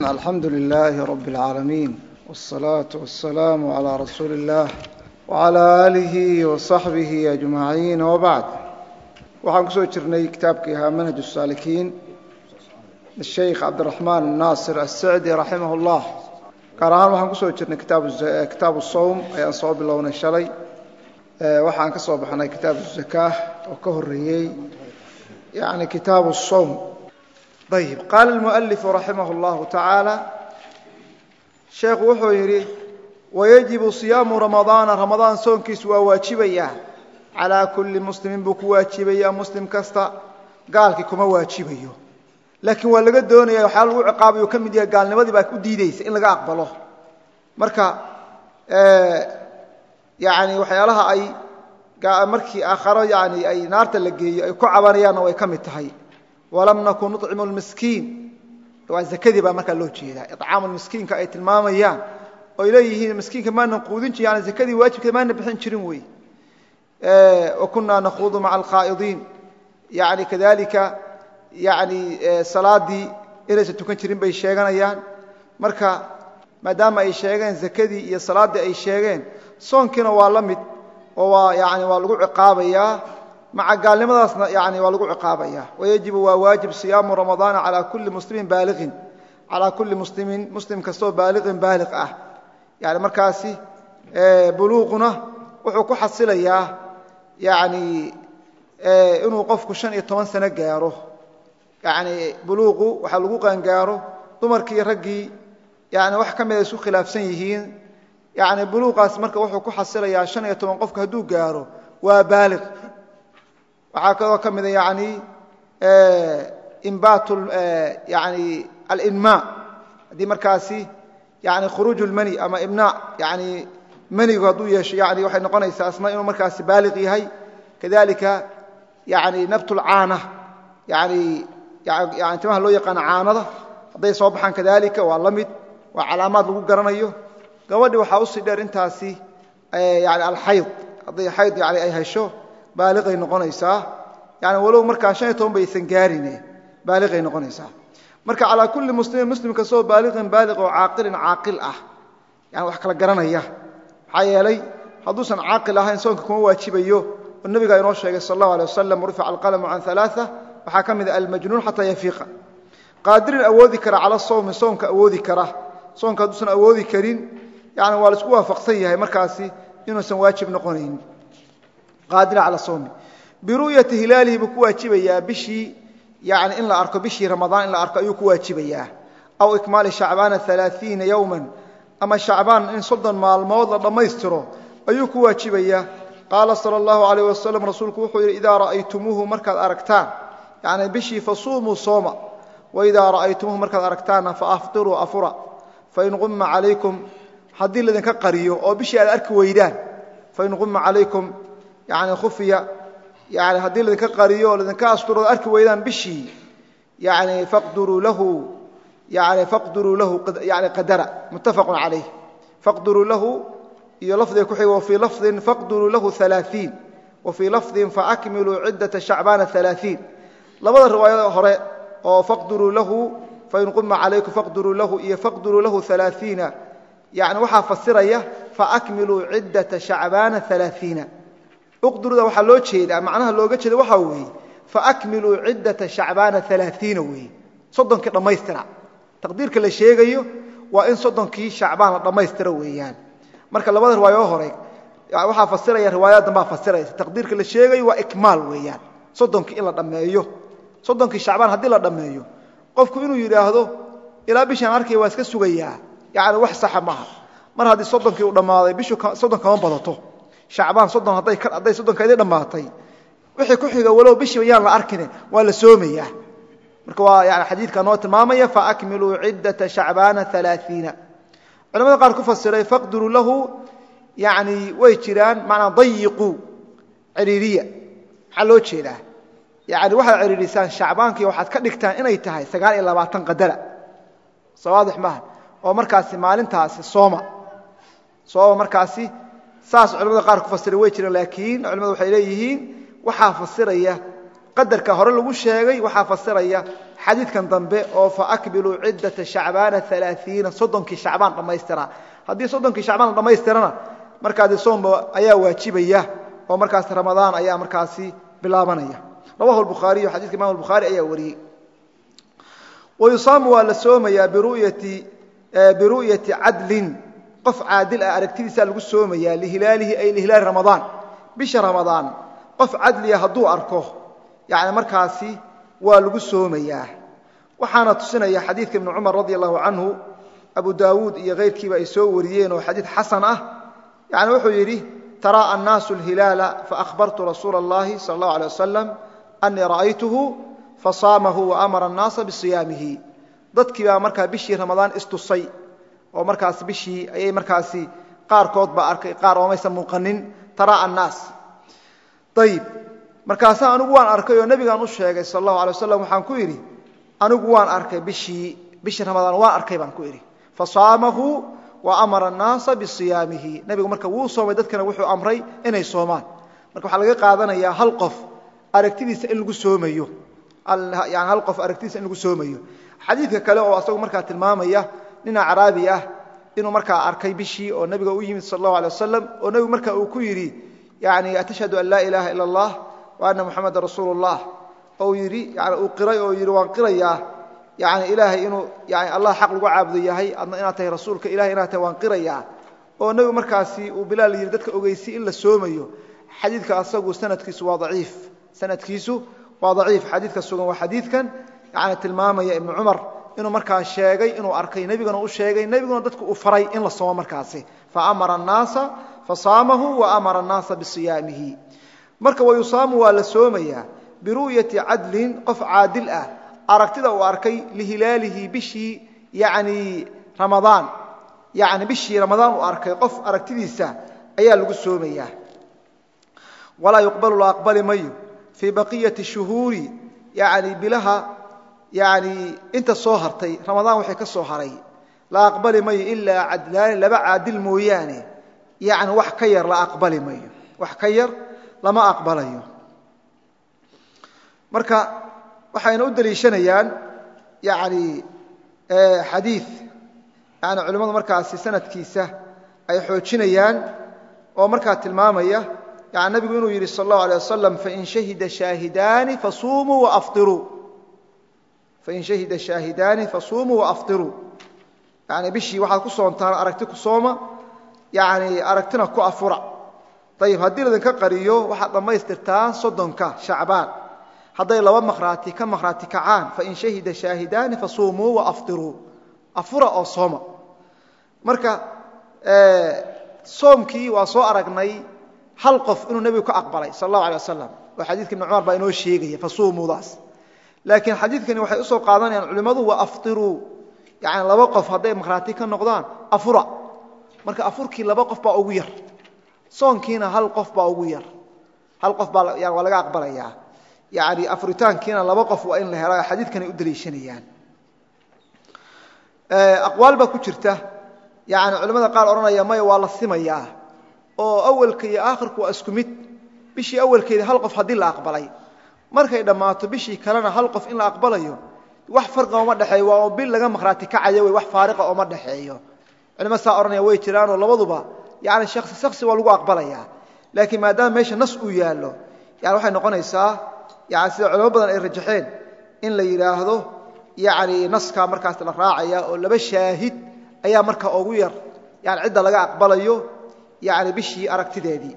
alxamdu lilaahi rabi اlcaalamiin wالsalaaةu wasalaamu calىa rasuuli اllah wعalى aalihi waصaxbihi ajmaciin wbacd waxaan kusoo jirnay kitaabkii ahaa manhaj الsaalikiin sheikh cabdiraxmaan naasir asacdi raximah اllah gaar ahaan waxaan kusoo jirnay kitaabu sowm ayaan soo bilownay shalay waxaan ka soo baxnay kitaabu الzakaah oo ka horeeyey yani kitaabu الsowm ayb qaala اlmualifu raximah اllahu tacaala sheekhu wuxuu yidhi wayajibu siyaamu ramadaana ramadaan soonkiisu waa waajibaya. Calaa kulli muslimin buu ku waajibaya muslim kasta. Gaalkii kuma waajibayo. Laakiin waa laga doonaya waxyaa lagu ciqaabayo ka mid yahay gaalnimadii baa u diideysa in laga aqbalo. Marka yani waxyaalaha ay markii aakharo yani ay naarta la geeyo ay ku cabanayaanna walam nakun nucimu lmiskiin. Waa zakadii baa markaa loo jeedaa. Icaamu miskiinka ay tilmaamayaan oy leeyihiin miskiinka maanan quudin jir yani zakadii waajibkeed maana bixin jirin wey wa nakhuudu maca alkhaa'idiin yani kadalika yani salaadii inaysan tukan jirin bay sheeganayaan. Marka maadaama ay sheegeen zakadii iyo salaaddii ay sheegeen soonkiina waa la mid oo waa yani waa lagu ciqaabayaa maca gaalnimadaasna yani waa lagu ciqaabaya. Wayajibu waa waajib siyaamu ramadaana calaa kulli muslimin baaliqin. Calaa kulli muslimin muslim kastoo baaliqin baaliq ah. Yani markaasi buluuquna wuxuu ku xasilayaa yani inuu qofku shan iyo toban sano gaaro. Yani buluuqu waxaa lagu qaangaaro dumarkii raggii yani wax ka mida isku khilaafsan yihiin. Yani buluuqaas marka wuxuu ku xasilayaa shan iyo toban qofku hadduu gaaro waa baaliq waxaa kaloo ka mida yani imbaat yani alinmaa. Haddii markaasi yani khuruuj lmani ama imnaa yani manigu hadduu yeesho yani waxay noqonaysaa asna inuu markaasi baaliq yahay. Kadalika yani nabt lcaana yani timaha loo yaqaano caanada. Hadday soo baxaan kadalika waa la mid waa calaamaad lagu garanayo. Gabadhi waxaa u sii dheer intaasi yani alxayd hadday xayd yani ay hesho baaliqay noqonaysaa. Yani walow markaa shan iyo toban baysan gaarine baaliqay noqonaysaa. Marka calaa kulli muslimin muslim kastoo baaliqin baaliq oo caaqilin caaqil ah. Yani wax kala garanaya. Maxaa yeelay hadduusan caaqil ahayn soonka kuma waajibayo. Oo nebigaa inoo sheegay sal allahu alay wasalam rufica alqalamu can alaaa waxaa ka mida almajnuun xataa yafiiqa. Qaadirin awoodi kara cala sawmi soonka awoodi kara. Soonka hadduusan awoodi karin yani waa la isku waafaqsan yahay markaasi inuusan waajib noqonayn qaadira cala sawmi. Biru'yati hilaalihi buu ku waajibayaa bishii yani in la arko bishii ramadaan in la arko ayuu ku waajibayaa. Aw ikmaali shacbaana alaaiina yowman ama shacbaan in soddon maalmood la dhammaystiro ayuu ku waajibayaa. Qaala sala allahu alayh wasalam rasuulku wuxuu yidhi idaa ra'aytumuuhu markaad aragtaan yani bishii fasuumuu sooma waidaa ra'aytumuuhu markaad aragtaanna faaftiruu afura fain qumma calaykum haddii laydinka qariyo oo bishii aad arki weydaan fain qumma calaykum yani khufiya yani haddii laydinka qariyo oo laydinka arki weydaan bishii yani faqduruu lahu yani faqduruu lahu yani qadara muttafaqun calayh faqduruu lahu iyo lafdiga ku xiga wafii lafdin faqduruu lahu alaaiin wafii lafdin faakmiluu ciddata shacbaana alaaiin labada riwaayada hore oo faqduruu lahu fain quma calaykum faqduruu lahu iyo faqduruu lahu alaaiina yani waxaa fasiraya faakmiluu ciddata shacbaana alaaiina uqduruda waxaa loo jeedaa macnaha looga jeeda waxaa weeye faakmiluu ciddata shacbaana alaaiina weeye soddonkii dhammaystira. Taqdiirka la sheegayo waa in soddonkii shacbaan la dhammaystira weeyaan. Marka labada riwaayo hore waxaa fasiraya riwaayada dambaa fasiraysa. Taqdiirka la sheegayo waa ikmaal weeyaan soddonkii in la dhammeeyo. Soddonkii shacbaan haddii la dhammeeyo qofku inuu yidhaahdo ilaa bishaan arkaya waa iska sugayaa yani wax saxa maaha. Mar haddii soddonkii uu dhammaaday bishu soddon kama badato shacbaan soddon hadday soddonkeedii dhammaatay. Wixii ku xiga walow bishiiba yaan la arkine waa la soomayaa marka waa yani xadiidka noo tilmaamaya faakmiluu ciddata shacbaana alaaiina culamada qaar ku fasiray faqduruu lahu yani way jiraan manaa dayiquu ciriiriya. Maxaa loo jeedaa? Yani waxaad ciriirisaan shacbaankii waxaad ka dhigtaan inay tahay sagaal iyo labaatan qadara. Sawaadix maaha. Oo markaasi maalintaasi sooma. Sooma markaasi saas culamada qaar ku fasiray way jiraan laakiin culamadu waxay leeyihiin waxaa fasiraya qadarka hore lagu sheegay waxaa fasiraya xadiidkan dambe oo faakbiluu ciddata shacbaana alaaiina soddonkii shacbaan dhammaystira. Haddii soddonkii shacbaan la dhammaystirana markaasi soomba ayaa waajibaya oo markaas ramadaan ayaa markaasi bilaabanaya. Rawahu bukhaariyu xadidka imam bukhaari ayaa wariyey. Wayusaamu waa la soomayaa biru'yati cadlin qof caadil ah aragtidiisaa lagu soomayaa lihilaalihi ay lihilaali ramadaan. Bisha ramadaan qof cadliya hadduu arko yani markaasi waa lagu soomayaa. Waxaana tusinaya xadiidka ibni cumar radi allahu canhu abu daawuud iyo kayrkiiba ay soo wariyeen oo xadiid xasan ah. Yani wuxuu yidhi taraa annaasu alhilaala faahbartu rasuula اllahi sala اllahu alay wasalam anii ra'aytuhu fasaamahu waamara annaasa bisiyaamihi. Dadkii baa markaa bishii ramadaan istusay oo markaas bishii ayay markaasi qaarkood baa arkay qaar oomaysan muuqanin taraa annaas. Ayib markaasaa anigu waan arkay oo nebigaan u sheegay sal allahu alay wasalam waxaan ku idhi anigu waan arkay bishii bishii ramadaan waan arkay baan ku idhi fasaamahu wa amara annaasa bisiyaamihi. Nebigu marka wuu soomay dadkana wuxuu amray inay soomaan. Marka waxaa laga qaadanayaa hal qof aragtidiisa in lagu soomayo. Yani hal qof aragtidiisa in lagu soomayo. Xadiidka kale oo asagu markaa tilmaamaya nin acraabi ah inuu markaa arkay bishii oo nebiga u yimid sal allahu alay wasalam oo nebigu marka uu ku yidhi yani atashhadu an laa ilaaha ila allah wa anna muxamadan rasuulu llah yidhi yani uu qiray oo yidhi waan qirayaa yani ilaahay inuu yani allah xaq lagu caabudo yahay adna inaad tahay rasuulka ilahay inaad tahay waan qirayaa oo nebigu markaasi uu bilaal yidhi dadka ogeysi in la soomayo. Xadiidka asagu sanadkiisu waa daciif sanadkiisu waa daciif. Xadiidka sugan waa xadiidkan yani tilmaamaya ibnu cumar inuu markaa sheegay inuu arkay nebiguna u sheegay nebiguna dadku uu faray in la soomo markaasi. Faamara annaasa fasaamahu wa amara annaasa bisiyaamihi. Marka wayusaamu waa la soomayaa biru'yati cadlin qof caadil ah. Aragtida uu arkay lihilaalihi bishii yani ramadaan. Yani bishii ramadaan uu arkay qof aragtidiisa ayaa lagu soomayaa walaa yuqbalu la aqbali mayo fii baqiyati shuhuuri yani bilaha yani inta soo hartay ramadaan waxay ka soo haray la aqbali mayo ilaa cadlaani laba caadil mooyaane. Yani wax ka yar la aqbali mayo. Wax ka yar lama aqbalayo. Marka waxayna u deliishanayaan yani xadiid yani culimmadu markaasi sanadkiisa ay xoojinayaan oo markaa tilmaamaya yani nabigu inuu yidhi sal allahu alay wasalam fain shahida shaahidaani fasuumuu waafiruu fain shahida shaahidaani fasuumuu waaftiruu yani bishii waxaad ku soontaan aragti ku sooma yani aragtina ku afura ayib haddii ladinka qariyo waxaad dhammaystirtaan soddonka shacbaan hadday laba makhraati ka makhraati kacaan fain shahida shaahidaani fasuumuu waaftiruu afura oo sooma marka soomkii waa soo aragnay hal qof inuu nebigu ka aqbalay sal allahu alay wasalam oo xadiidka ibn cumar baa inoo sheegaya fasuumuudaas laakiin xadiidkani waxay u soo qaadanayaan culimmadu wa aftiruu. Yani laba qof hadday makhraati ka noqdaan afura. Marka afurkii laba qof baa ugu yar. Soonkiina hal qof baa ugu yar. Hal qof baa waa laga aqbalayaa. Yani afuritaankiina laba qof waa in la hela xadiidkanay u daliishanayaan. Aqwaal baa ku jirta. Yani culimmada qaar odhanaya maya waa la simayaa. Oo awalka iyo aakhirku waa isku mid. Bishii awalkeeda hal qof haddii la aqbalay markay dhammaato bishii kalena hal qof in la aqbalayo wax farqa ooma dhexeeyo waa bil laga makhraati kacaya wey wax faariqa ooma dhexeeyo. Culimo saa odhanaya way jiraanoo labaduba yani shaksi shaksi waa lagu aqbalayaa laakiin maadaama meesha nas uu yaallo yani waxay noqonaysaa yani sida culimo badan ay rajaxeen in la yidhaahdo yani naskaa markaas la raacaya oo laba shaahid ayaa markaa ugu yar yani cidda laga aqbalayo yani bishii aragtideedii.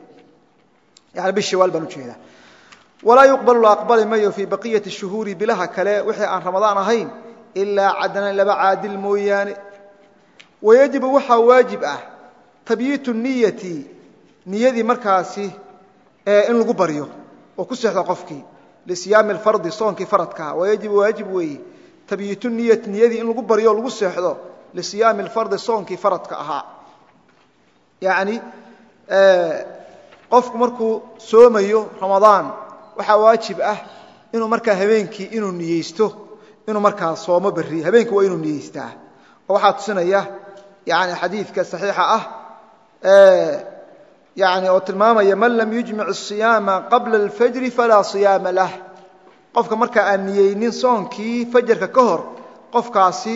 Yani bishii waal baan u jeedaa walaa yuqbalu la aqbali mayo fii baqiyati shuhuuri bilaha kale wixii aan ramadaan ahayn ilaa cadnan laba caadil mooyaane. Wayajibu waxaa waajib ah tabyiitu niyati niyadii markaasi in lagu baryo oo ku seexdo qofkii lisiyaami alfardi soonkii faradkaa wayajibu waajib weeye tabyiitu niyati niyadii in lagu baryo lagu seexdo lisiyaami alfardi soonkii faradka ahaa. Yacni qofku markuu soomayo ramadaan waxaa waajib ah inuu markaa habeenkii inuu niyeysto inuu markaa soomo berri habeenkii waa inuu niyeystaa oo waxaa tusinaya yani xadiidka saxiixa ah yani oo tilmaamaya man lam yujmic الصiyaama qabla اlfajri falaa صiyaama lah qofka markaa aan niyeynin soonkii fajarka ka hor qofkaasi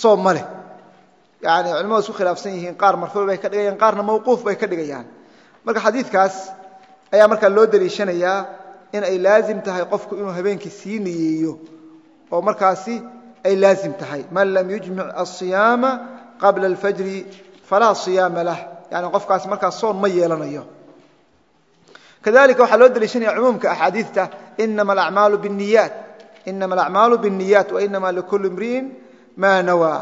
soom ma leh yani culimadu isku khilaafsan yihiin qaar marfuuc bay ka dhigayaan qaarna mawquuf bay ka dhigayaan marka xadiidkaas ayaa markaa loo daliishanayaa in laazim tahay qofku inuu habeenkii sii niyeeyo oo markaasi ay laazim tahay. Man lam yujmic asiyaama qabla alfajri falaa siyaama lah. Yani qofkaasi markaas soon ma yeelanayo. Kadalika waxaa loo daliishanaya cumuumka axaadiidta inama alacmaalu biاniyaat inama alacmaalu biاniyaat wainama likuli imri'in maa nawaa.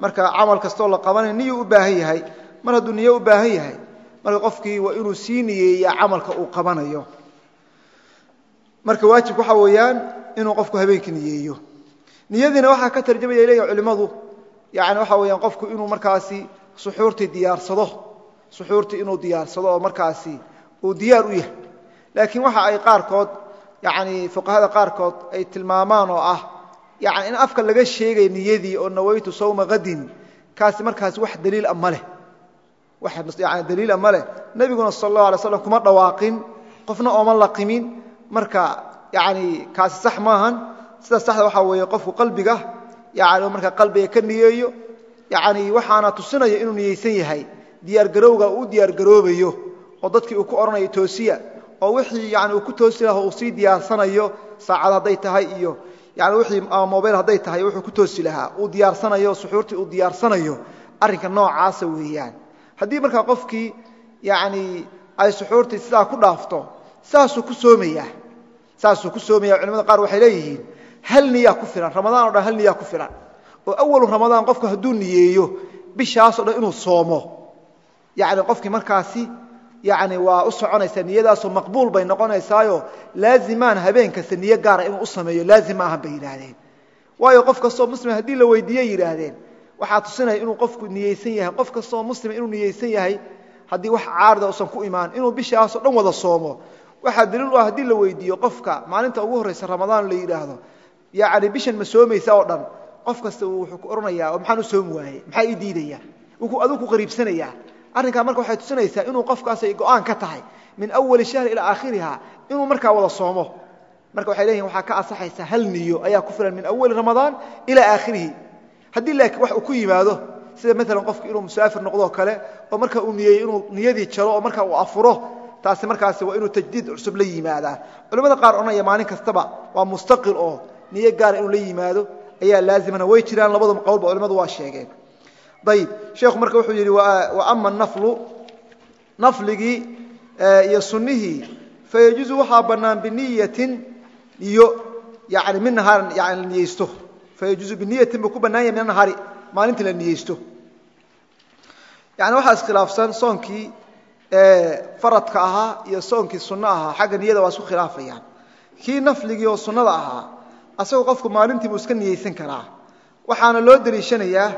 Marka camal kastoo la qabanayo niyuu u baahan yahay mar hadduu niyo u baahan yahay marka qofkii waa inuu sii niyeeyaa camalka uu qabanayo marka waajibku waxaa weeyaan inuu qofku habeenkii niyeeyo. Niyadiina waxaa ka tarjamaya leeyahay culimmadu yani waxaa weeyaan qofku inuu markaasi suxuurtii diyaarsado suxuurtii inuu diyaarsado oo markaasi uu diyaar u yahay. Laakiin waxa ay qaarkood yani fuqahada qaarkood ay tilmaamaan oo ah yani in afka laga sheegay niyadii oo nawaytu sawma kadin kaasi markaasi wax daliila ma leh. Wax yani daliila ma leh. Nebiguna sal allahu alay slam kuma dhawaaqin qofna ooma laqimin marka yani kaasi sax maahan. Sida saxda waxaa weeye qofku qalbiga yani markaa qalbiga ka niyeeyo yani waxaana tusinaya inuu niyeysan yahay. Diyaargarowga uu diyaargaroobayo oo dadkii uu ku odhanayo toosiya oo wixii yani uu ku toosi uu sii diyaarsanayo saacad hadday tahay iyo yani wixii ama mobayl hadday tahay wuxuu ku toosi lahaa. Uu diyaarsanayo suxuurtii uu diyaarsanayo arrinka noocaasa weeyaan. Haddii markaa qofkii yani ay suxuurtii sidaa ku dhaafto saasuu ku soomayaa saasuu ku soomaya culimada qaar waxay leeyihiin hal niyaa ku filan ramadaan o dhan hal niyaa ku filan. Oo awalu ramadaan qofku hadduu niyeeyo bishaasoo dhan inuu soomo. Yani qofkii markaasi yani waa u soconaysaa niyadaasoo maqbuul bay noqonaysaayo laazimaan habeen kasta niyo gaara inuu u sameeyo laazim ahan bay yidhaahdeen. Waayo qof kastoo muslima haddii la weydiiye yidhaahdeen waxaa tusinaya inuu qofku niyeysan yahay. Qof kastoo muslima inuu niyeysan yahay haddii wax caarida usan ku imaan inuu bishaasoo dhan wada soomo waxaa daliil u ah la weydiiyo qofka maalinta ugu horraysa ramadaan la yidhaahdo yani bishan ma soomaysa oo dhan qof kasta wuxuu ku odhanayaa oo maxaan u soomi waaye maxaa ii diidaya aduu ku qariibsanayaa arrinkaa marka waxay tusinaysaa inuu qofkaasay go'aan ka tahay min awali shahri ilaa aakhiriha inuu markaa wada soomo. Marka waxay leeyihiin waxaa ka asaxaysa hal niyo ayaa ku filan min awali ramadaan ilaa aakhirihi. Haddii laakiin wax uu ku yimaado sida maalan qofki inuu musaafir noqdoo kale oo marka uu niyeeyo inuu niyadii jaro oo marka uu afuro taasi markaasi waa inuu tajdiid cusub la yimaadaa. Culimmada qaar odhanaya maalin kastaba waa mustaqil oo niyo gaara inuu la yimaado ayaa laazimana way jiraan. Labada qowlba culimmadu waa sheegeen. Ayib sheekhu marka wuxuu yidhi wa ama naflu nafligii iyo sunnihii fayajuuzu waxaa bannaan biniyatin niyo yani min nahaarin yani la niyeysto. Fayajuuzu biniyatin buu ku bannaan yahay min nahaari maalintii la niyeysto. Yani waxaa iskhilaafsan soonkii faradka ahaa iyo soonkii sunno ahaa xagga niyada waa isku khilaafayaan. Kii nafligii oo sunnada ahaa asagoo qofku maalintii buu iska niyeysan karaa. Waxaana loo deliishanayaa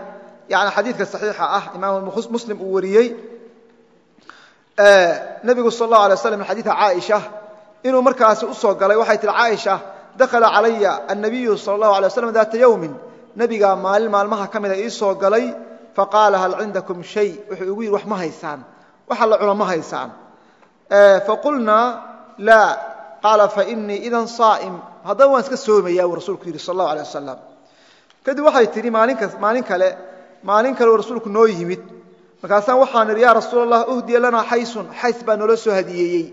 yani xadiidka saxiixa ah imaam muslim uu wariyey nebigu sal اlahu alay waslam xadiida caaisha inuu markaasi u soo galay waxay tihi caaisha dakhala calaya annabiyu sal اllahu alay waslam daata yowmin nebigaa maalin maalmaha ka mida ii soo galay faqaala hal cindakum shay? Wuxuu igu yidhi wax ma haysaan waxa la cuno ma haysaan. Faqulnaa laa qaala fainii idan saa'im. Haddaba waan iska soomaya buu rasuulku yidhi sal اllahu alay wasalam kadib waxay tidhi maalin kale maalin kale uu rasuulku noo yimid. Markaasaan waxaan idhi yaa rasuul allah uhdiya lanaa xaysun xays baa noola soo hadiyeeyey.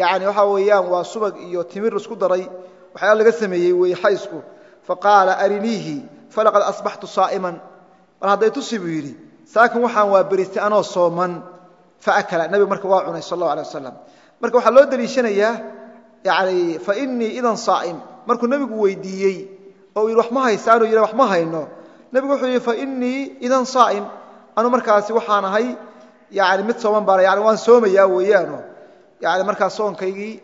Yani waxaa weeyaan waa subag iyo timir isku daray. Waxyaala laga sameeyey weeye xaysku faqaala ariniihi falaqad asbaxtu saa'iman. Bal hadday tusi buu yidhi saakin waxaan waa beristay anoo sooman faakala nebigu marka waa cunay sal allahu alay wasalam marka waxaa loo deliishanayaa yani fainii idan saa'im markuu nebigu weydiiyey oo yidhi wax ma haysaanoo yidha wax ma hayno nebigu wuxuu yidhi fainii idan saa'im anu markaasi waxaan ahay yani mid sooman baan yani waan soomayaa weeyaano yani markaa soonkaygii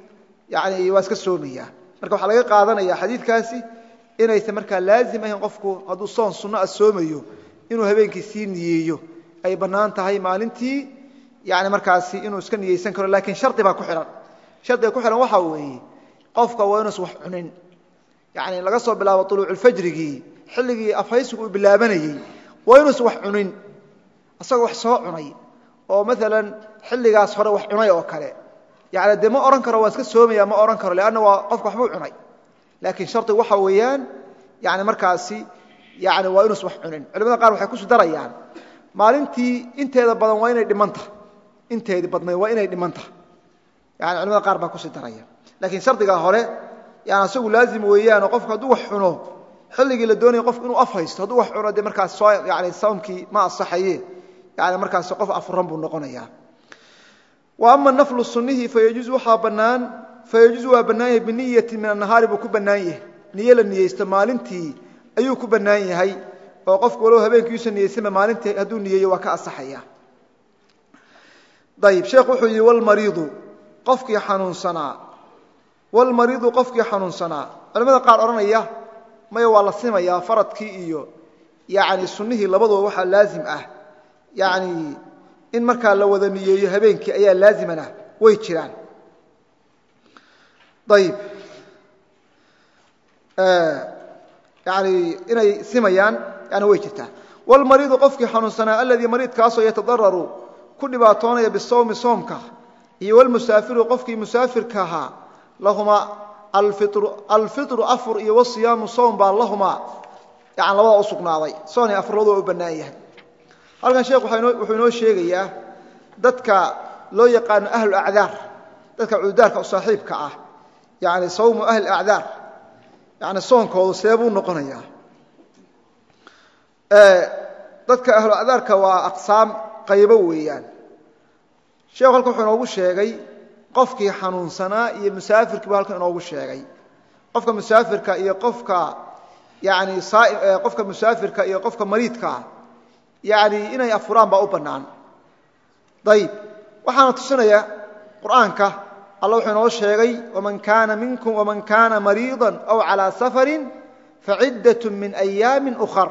yani waa iska soomayaa marka waxaa laga qaadanaya xadiidkaasi inaysan markaa laazim ahayn qofku hadduu soon sunno a soomayo inuu habeenkii sii niyeeyo ay bannaan tahay maalintii yani markaasi inuu iska niyeysan karo lakiin shardi baa ku xidhan shardiga ku xidhan waxaa weeye qofka waa inuusan wax cunin. Yani laga soo bilaabo uluuculfajrigii xilligii afhaysigu uu bilaabanayey waa inuusan wax cunin isagoo wax soo cunay oo maalan xilligaas hore wax cunay oo kale. Yani dee ma odhan karo waan iska soomaya ma odhan karo leanna waa qofka waxbuu cunay. Laakiin shardigu waxa weeyaan yani markaasi yani waa inuusan wax cunin. Culimada qaar waxay kusi darayaan maalintii inteeda badan waa inay dhimanta inteedii badnayd waa inay dhimanta. Yani culimada qaar baa kusi daraya. Laakiin shardiga hore yani asagu laazim weeyaanoo qofku hadduu wax cuno xilligii la doonaya qofku inuu af haysto hadduu wax cuno dee markaas yani sawmkii ma asaxaye yani markaasi qof afuran buu noqonaya wa ama naflu sunihi fayajuuz waxaa bannaan fayajuuz waa bannaan yahay biniyati min annahaari buu ku bannaan yahay. Niyo la niyeysto maalintii ayuu ku bannaan yahay oo qofku walow habeenkiiusa niyeysanba maalintii hadduu niyeeyo waa ka asaxaya ayib sheekhu wuxuu yidhi walmariidu qofkii xanuunsanaa. Walmariidu qofkii xanuunsanaa. Culamada qaar odhanaya maya waa la simayaa faradkii iyo yani sunnihii labaduba waxaa laazim ah. Yani in markaa la wada niyeeyo habeenkii ayaa laazimana way jiraan. Ayib yani inay simayaan yani way jirtaa wlmariidu qofkii xanuunsanaa aladii mariidkaasoo yatadararu ku dhibaatoonaya bisawmi soomka iyo wlmusaafiru qofkii musaafirka ahaa lahumaa alfiطru afur iyo wasiyaamu soom baa lahumaa yan labada u sugnaaday. Soon afur labadua u bannaan yahay. Halkan sheekh wuxuu inoo sheegayaa dadka loo yaqaano ahlu acdaar dadka cududaarka u saaxiibka ah yani sawmu ahli acdaar yani soonkoodu seebuu noqonayaa? Dadka ahlu acdaarka waa aqsaam qaybo weeyaan. Sheekhu halka wuxuu inoogu sheegay qofkii xanuunsanaa iyo musaafirkiibu halkan inoogu sheegay. Qofka musaafirka iyo qofka yani qofka musaafirka iyo qofka mariidkaa yani inay afuraan baa u bannaan. Ayb waxaana tusinaya qur'aanka alla wuxuu inoo sheegay waman kaana minkum waman kaana mariida aw calaa safari faciddat min ayaami ukar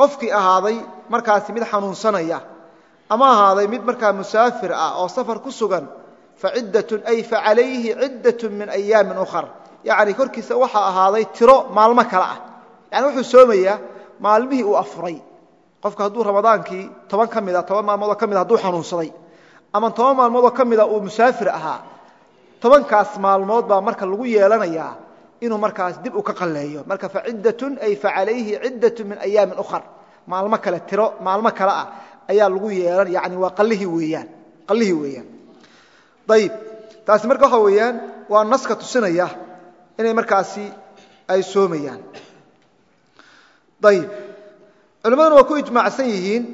qofkii ahaaday markaasi mid xanuunsanaya ama ahaaday mid markaa musaafir ah oo safar ku sugan faciddatun ay facalayhi ciddatun min ayaamin ukhar. Yacni korkiisa waxaa ahaaday tiro maalmo kale ah. Yani wuxuu soomayaa maalmihii uu afuray. Qofka hadduu ramadaankii toban ka mida ah, toban maalmoodoo ka mida ah haduu xanuunsaday ama toban maalmoodoo ka mida ah uu musaafir ahaa tobankaas maalmood baa marka lagu yeelanayaa inuu markaas dib u ka qalleeyo. Marka faciddatun ay facalayhi ciddatun min ayaamin ukhar. Maalmo kale tiro maalmo kale ah ayaa lagu yeelan yani waa qallihii weeyaan qallihii weeyaan. Ayib taasi marka waxa weeyaan waa naska tusinaya inay markaasi ay soomayaan. Ayib culimmaduna waa ku ijmaacsan yihiin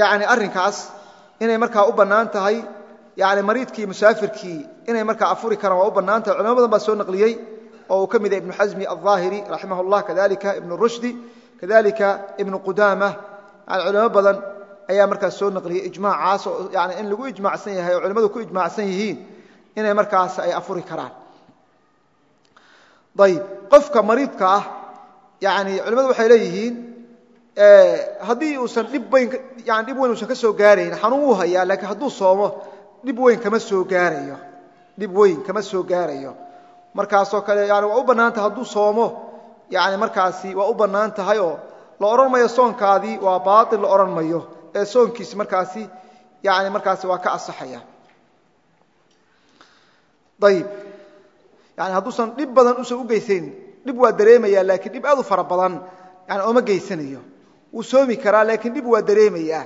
yani arrinkaas inay markaa u bannaan tahay yani mariidkii musaafirkii inay markaa afuri karaan waa u bannaan tahay. Culimo badan baa soo naqliyey oo uu ka mid yahay ibnu xasmi alظaahiri raximah اllah kadalika ibnu rushdi kadalika ibnu qudaama yani culimo badan ayaa markaas soo naqliyey ijmaacaas oo yani in lagu ijmaacsan yahay oo culimmadu ku ijmaacsan yihiin inay markaas ay afuri karaan. Ayib qofka mariidka ah yani culimmadu waxay leeyihiin haddii uusan dhib weyn yani dhib weyn uusan ka soo gaarayn xanuun wuu hayaa laakiin hadduu soomo dhib weyn kama soo gaarayo. Dhib weyn kama soo gaarayo. Markaasoo kale yani waa u bannaan tahay hadduu soomo yani markaasi waa u bannaan tahay oo la odhan mayo soonkaadii waa baatil la odhan mayo ee soonkiisi markaasi yani markaasi waa ka asaxaya ayib yani hadduusan dhib badan usan u geysayn dhib waa dareemaya laakiin dhib aad u fara badan yani ooma geysanayo. Wuu soomi karaa laakiin dhib waa dareemayaa.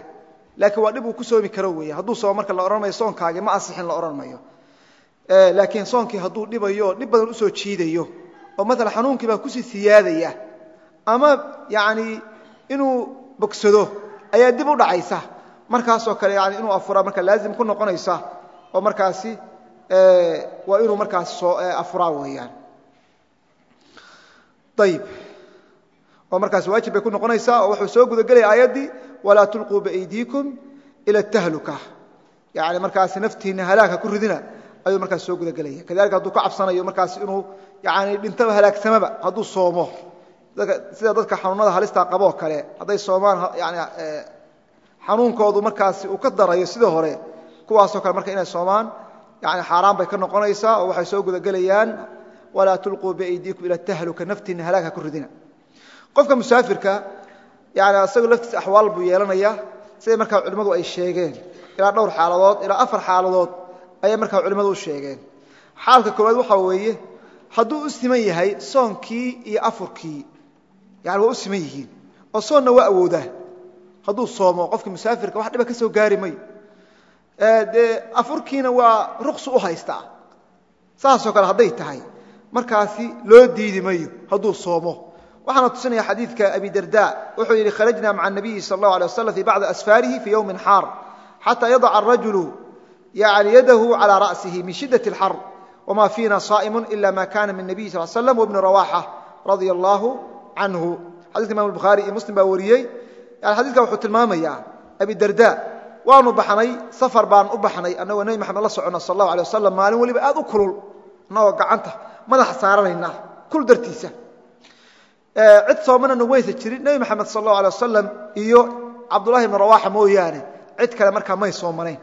Laakiin waa dhib uu ku soomi karo weeye hadduu soomo marka la odhan mayo soonkaagii ma asixin la odhan mayo laakiin soonkii hadduu dhibayo dhib badan u soo jiidayo. Oo maala xanuunkii baa ku sii siyaadaya. Ama yani inuu bogsado ayaa dib u dhacaysa. Markaasoo kale yani inuu afuraa marka laazim ku noqonaysa oo markaasi waa inuu markaas afuraa weeyaan. Ayib oo markaas waajib bay ku noqonaysaa oo wuxuu soo gudagelaya aayaddii walaa tulquu biaydiikum ila tahluka. Yani markaas naftiinna halaagha ku ridina ayuu markaas soo gudagelaya. Kadalika hadduu ka cabsanayo markaas inuu yani dhintaba halaagsamaba hadduu soomo sida dadka xanuunada halistaa qaboo kale hadday soomaan yani xanuunkoodu markaasi uu ka darayo sida hore kuwaasoo kale marka inay soomaan yani xaaraan bay ka noqonaysaa oo waxay soo gudagelayaan walaa tulquu biaydiikum ila tahluka naftiinna halaagha ku ridina. Qofka musaafirka yani isagu laftiisa axwaal buu yeelanaya siday markaa culimmadu ay sheegeen ilaa dhowr xaaladood ilaa afar xaaladood ayay markaa culimmadu u sheegeen. Xaalka koowaad waxaa weeye hadduu u siman yahay soonkii iyo afurkii yani waa u siman yihiin oo soonna waa awoodaa hadduu soomo qofka musaafirka wax dhiba ka soo gaari mayo dee afurkiina waa ruqsu u haystaa saasoo kale hadday tahay markaasi loo diidi mayo hadduu soomo waxaana tusinaya xadiidka abi darda wuxuu yidhi kharajna maca nabiyi sal اllahu alay waslam fi bacdi asfaarihi fii yowmin xaar xata yadaca arajulu yani yadahu calى ra'sihi min shidaة اlxar wma fiina saa'imu ila ma kana min nabiyi sal slam wbni rawaxa radia allahu canhu. Xadidka imam bukhaari iyo muslim baa wariyey. Yani xadidka wuxuu tilmaamayaa abi darda waanu baxnay safar baan u baxnay annagoo nebi maxamed la socona sal allahu alay wasalam maalin weliba aad u kulul annagoo gacanta madaxa saaranayna kul dartiisa. Cid soomana nagmaysa jirin nebi maxamed sal allahu alay wasalam iyo cabdullahi ibni rawaxa mooyaane cid kale markaa may soomanayn.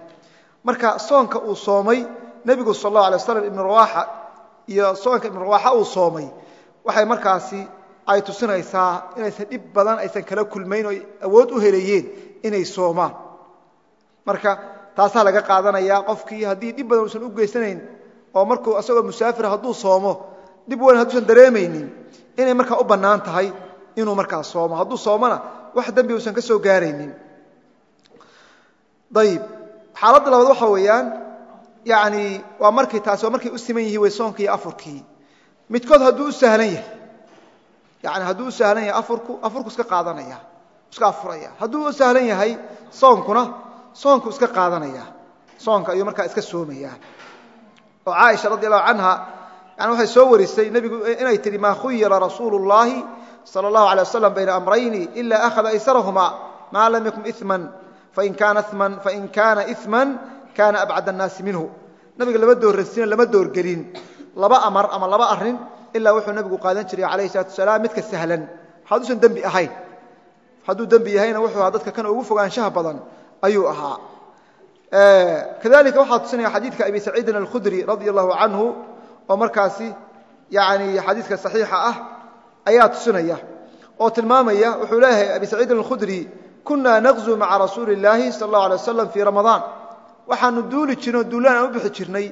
Marka soonka uu soomay nebigu sal allahu alay wasalam ibnu rawaxa iyo soonka ibnu rawaxa uu soomay waxay markaasi ay tusinaysaa inaysan dhib badan aysan kala kulmayn oo awood u helayeen inay soomaan marka taasaa laga qaadanaya qofkii haddii dhib badan uusan u geysanayn oo markuu asagoo musaafira hadduu soomo dhib weyn hadduusan dareemaynin inay markaa u bannaan tahay inuu markaa soomo. Hadduu soomona wax dembi uusan ka soo gaaraynin. Ayib xaaladda labaad waxa weeyaan yani waa markii taasi waa markay u siman yihiin way soonkii iyo afurkii. Midkood hadduu u sahlan yahay yani hadduu u sahlan yahay aurku aurku iska aadanaya iska afuraya. Hadduu u sahlan yahay soonkuna soonku iska qaadanaya. Soonka ayuu markaa iska soomaya. Oo caaisha radi allahu canha yani waxay soo warisay nebigu inay tihi maa khuyira rasuulu llaahi sala allahu alay wasalam bayna amrayni ila akhada aysarahuma maa lam yakun iman fain kaana iman kaana abcad annaasi minhu. Nabiga lama doorrasiino lama doorgelin. Laba amar ama laba arrin ilaa wuxuu nabigu qaadan jiray alayh salatu asalaam midka sahlan. Hadduusan dembi ahayn. Hadduu dembi yahayna wuxuu ahaa dadka kan ugu fogaanshaha badan ayuu ahaa. Kadalika waxaa tusinaya xadiidka abi saciidin alkhudri radia allahu canhu oo markaasi yani xadiidka saxiixa ah ayaa tusinaya oo tilmaamaya wuxuu leeyahay abi saciidin alkhudri kuna naqzu maca rasuuli اllaahi sal اllahu alay wasalam fii ramadaan. Waxaanu duuli jirnay oo duulaan aan u bixi jirnay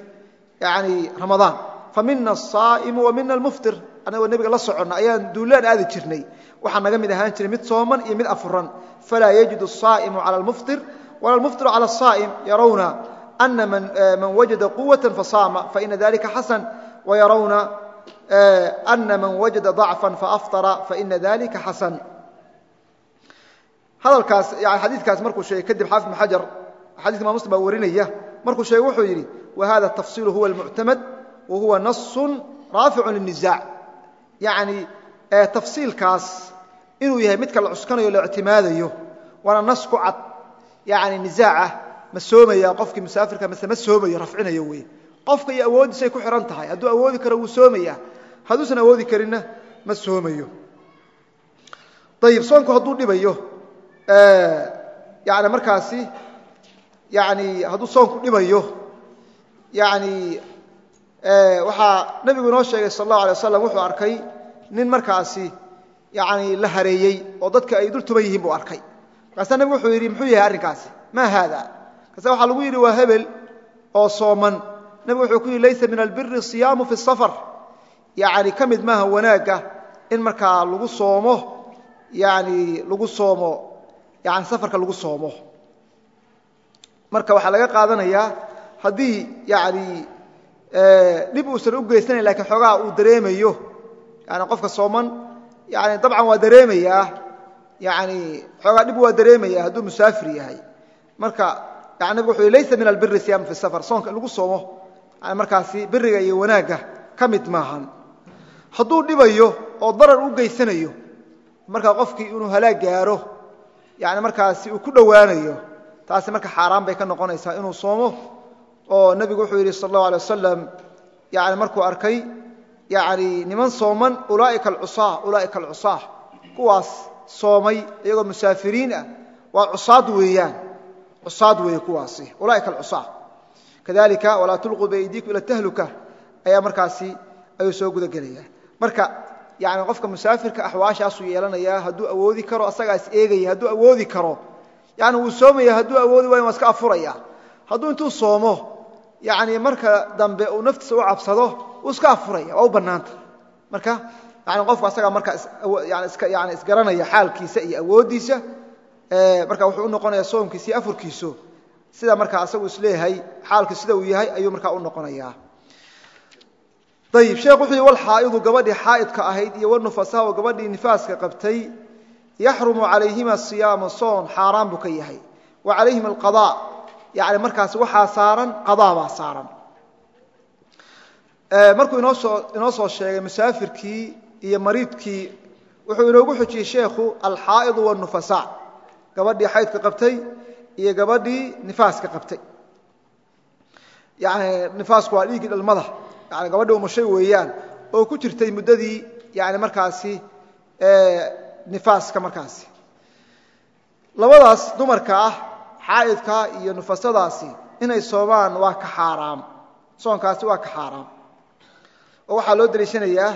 yani ramadaan famina asaa'imu wa mina almuftir. Annagoo nebiga la soconna ayaan duulaan aadi jirnay. Waxaa naga mid ahaan jiray mid sooman iyo mid afuran. Falaa yajidu asaa'imu cala almuftir wala almuftiru cala asaa'im yarawna ana man wajada quwata fasaama faina dalika xasan. Wayarawna ana man wajada ضacfa faaftara faina dalika xasan. Hadalkaas yani xadiidkaas markuu sheegay kadib xaafid ibn xajar xadidka imam muslim baa warinaya. Markuu sheegay wuxuu yidhi wahada tafsiilu huwa almuctamad wa huwa nasun raaficu lilniزaac yani tafsiilkaas inuu yahay midka la cuskanayo la ictimaadayo waana nas ku cad yani nizaaca ma soomaya qofkii musaafirka mase ma soomayo rafcinayo wey. Qofka iyo awooddiisay ku xihan tahay hadduu awoodi karo wuu soomaya. Hadduusan awoodi karinna ma soomayo. Ayib soonku hadduu dhibayo yani markaasi yani hadduu soonku dhibayo yani waxaa nebigu inoo sheegay sal allahu alay waslam wuxuu arkay nin markaasi yani la hareeyey oo dadka ay dul tuban yihiin buu arkay. Markaasaa nebigu wuxuu yidhi muxuu yahay arrinkaasi? Maa haada. Markaasa waxaa lagu yidhi waa hebel oo sooman. Nebigu wuxuu ku yidhi laysa min albiri siyaamu fi safar. Yani ka mid maaha wanaagga in markaa lagu soomo yani lagu soomo yani safarka lagu soomo. Marka waxaa laga qaadanayaa haddii yani dhib uusan u geysanayn lakiin xoogaa uu dareemayo. Yani qofka sooman yani dabcan waa dareemayaa yani xoogaa dhib waa dareemaya hadduu musaafir yahay. Marka yani nabig wuxuu laysa min albiri siyam fi safar. Soonka in lagu soomo yani markaasi biriga iyo wanaagga ka mid maahan. Hadduu dhibayo oo darar u geysanayo markaa qofkii inuu halaag gaaro yani markaasi uu ku dhowaanayo taasi marka xaaraan bay ka noqonaysaa inuu soomo oo nebigu wuxuu yidhi sal allahu alay wasalam yani markuu arkay yani niman sooman ulaaika alcusaa ulaaika alcusaa kuwaas soomay iyagoo musaafiriin ah waa cusaad weeyaan. Cusaad weeye kuwaasi ulaaika alcusaa kadalika walaa tulquu biaydiikum ila tahluka ayaa markaasi ayuu soo guda marka yani qofka musaafirka axwaashaasuu yeelanayaa hadduu awoodi karo asagaas eegaya hadduu awoodi karo yani wuu soomaya hadduu awoodi waayo waa iska afuraya. Hadduu intuu soomo yani marka dambe uu naftiisa u cabsado wuu iska afuraya waa u bannaanta. Marka yani qofku asagaa marka yani isgaranaya xaalkiisa iyo awooddiisa marka wuxuu u noqonaya soomkiisa iyo afurkiisu. Sida markaa asagu is leeyahay xaalku sida uu yahay ayuu markaa u noqonayaa. Ayib sheekh wuxuu yihi walxaa'idu gabadhii xaa'idka ahayd iyo wanufasaa oo gabadhii nifaaska qabtay yaxrumu calayhima siyaamu soon xaaraan buu ka yahay. Wa calayhim alqadaa yani markaas waxaa saaran qadaa baa saaran. Markuu inoosoo inoo soo sheegay musaafirkii iyo mariidkii wuxuu inoogu xujiyey sheekhu alxaa'idu wanufasaa gabadhii xaydka qabtay iyo gabadhii nifaaska qabtay. Yani nifaasku waa dhiiggii dhalmada. Yani gabadhii umushay weeyaan oo ku jirtay muddadii yani markaasi nifaaska markaasi. Labadaas dumarka ah xaaidkaa iyo nufasadaasi inay soomaan waa ka xaaraam. Soonkaasi waa ka xaaraam. Oo waxaa loo daliishanayaa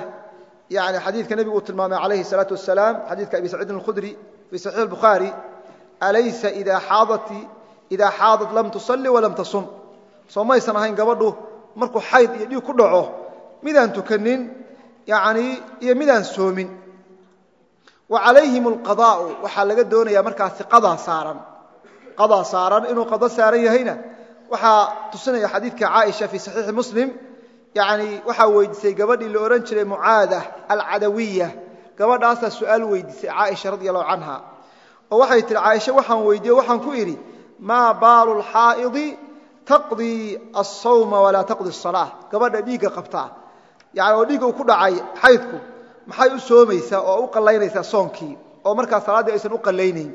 yani xadiidka nebigu uu tilmaamay calayhi salaatu wasalaam xadiidka abi saciidin alkhudri fii saxiix albukhaari alaysa idaa xaadati idaa xaadat lam tusalli walam tasum. Soo maysan ahayn gabadhu markuu xayd iyo dhiig ku dhaco midaan tukanin yani iyo midaan soomin. Wa calayhim alqadaau waxaa laga doonayaa markaasi qadaa saaran qadaa saaran inuu qado saaran yahayna waxaa tusinaya xadiidka caaisha fii saxiixi muslim yani waxaa weydiisay gabadhii la odhan jiray mucaada alcadawiya. Gabadhaasaa su'aal weydiisay caaisha radi allahu canha oo waxay tihi caaisha waxaan weydiiye waxaan ku idhi maa baalu lxaa'idi taqdii asawma walaa taqdi asalaa gabadha dhiigga qabtaa. Yani oo dhiigga uu ku dhacay xaydku maxay u soomaysaa oo u qallaynaysaa soonkii? Oo markaa salaaddii aysan u qallaynayn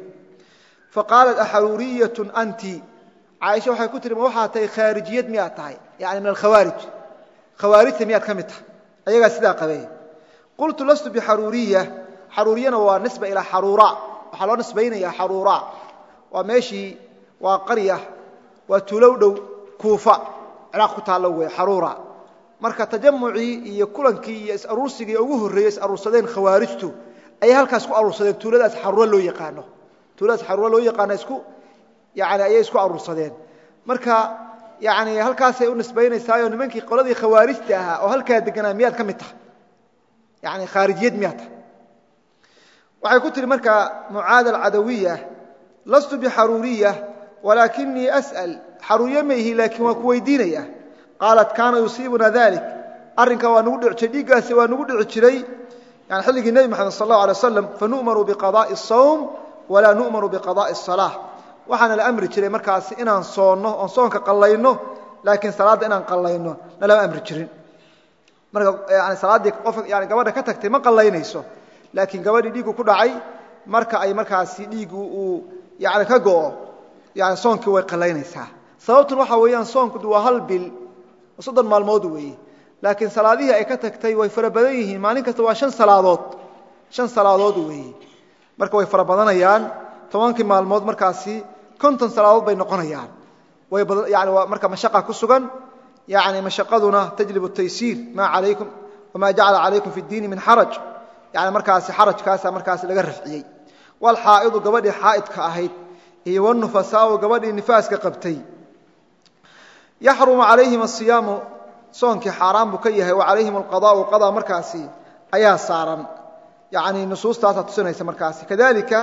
faqaalat axaruuriyatun anti caaisha waxay ku tihi ma waxaa tahay khaarijiyad miyaad tahay yani min alkhawaarij khawaarijta miyaad ka mid tahay ayagaa sidaa qabee qultu lastu bixaruuriya xaruuriyana waa nisba ilaa xaruura waxaa loo nisbaynayaa xaruura waa meeshii waa qarya waa tuulow dhow kuufa ciraaq ku taallo wey xaruura marka tajamucii iyo kulankii iyo is-aruursigii ugu horreeyey is-aruursadeen khawaarijtu ayay halkaas ku aruursadeen tuuladaas xaruura loo yaqaano tuuladaas xaruura loo yaqaano isku yani ayay isku aruursadeen marka yani halkaasay u nisbaynaysaayoo nimankii qoladii khawaarijta ahaa oo halkaa deganaa miyaad ka mid tahay? Yani khaarijiyad miyaad tahay? Waxay ku tihi marka mucaada alcadawiya lastu bixaruuriya walaakinii as'al xaruuriye ma laakiin waan ku weydiinaya. Qaalat kaana yusiibuna dalik arrinkaa waa nagu dhici jiray dhiiggaasi waa nagu dhici jiray. Yani xilligii nebi moxamed sal allahu alay waslam fanu'maru biqada'i asawm walaa nu'maru biqada'i asalaa waxaana la amri jiray markaasi inaan soonno oon soonka qallayno laakiin salaadda inaan qallayno nalama amri jirin. Marka yani salaaddii qof yani gabadha ka tagtay ma qallaynayso laakiin gabadhii dhiiggu ku dhacay marka ay markaasi dhiiggu uu yani ka go'o yani soonkii way qallaynaysaa sababtun waxa weeyaan soonku waa hal bil soddon maalmood weeye laakiin salaadihii ay ka tagtay way fara badan yihiin. Maalin kasta waa an salaadood. Shan salaadood weeye marka way fara badanayaan tobankii maalmood markaasi konton salaadood bay noqonayaan. Marka mashaqa ku sugan. Yani mashaqaduna tajlib taysiir ma alaykum wamaa jacala calaykum fi اdiini min xaraj yani markaasi xarajkaasa markaasi laga rafciyey. Walxaa'idu gabadhii xaa'idka ahayd iyo wanufasaau gabadhii nifaaska qabtay. Yaxrumu calayhim asiyaamu soonkii xaaraan buu ka yahay wa calayhim alqadaau qadaa markaasi ayaa saaran yani nusuustaasaa tusinaysa markaasi. Kadalika